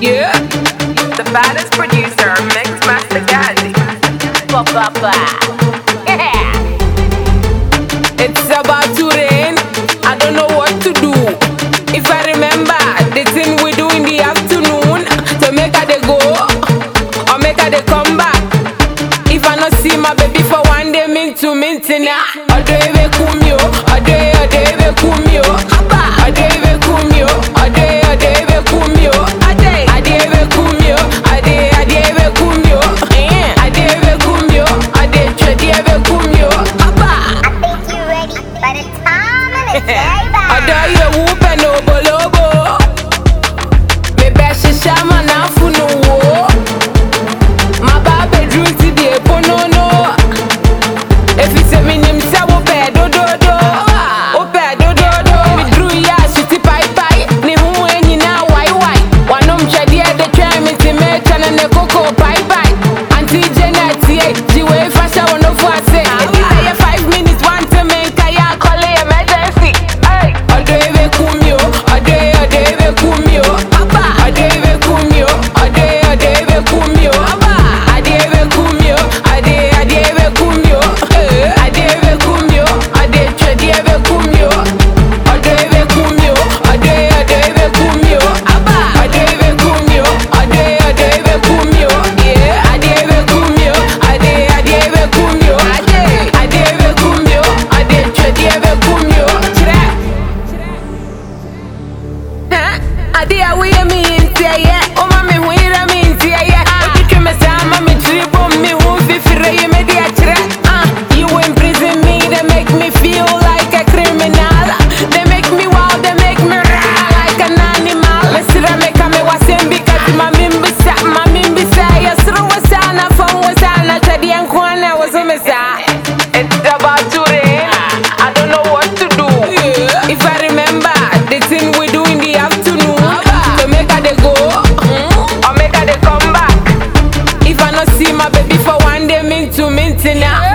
Yeah, the finest producer, Mix Master Gandhi. Ba ba ba. Yeah. It's about to rain. I don't know what to do. If I remember the thing we do in the afternoon, to make her they go or make her they come back. If I not see my baby for one day, mean to mean to. dear, we mean, yeah, yeah. tonight.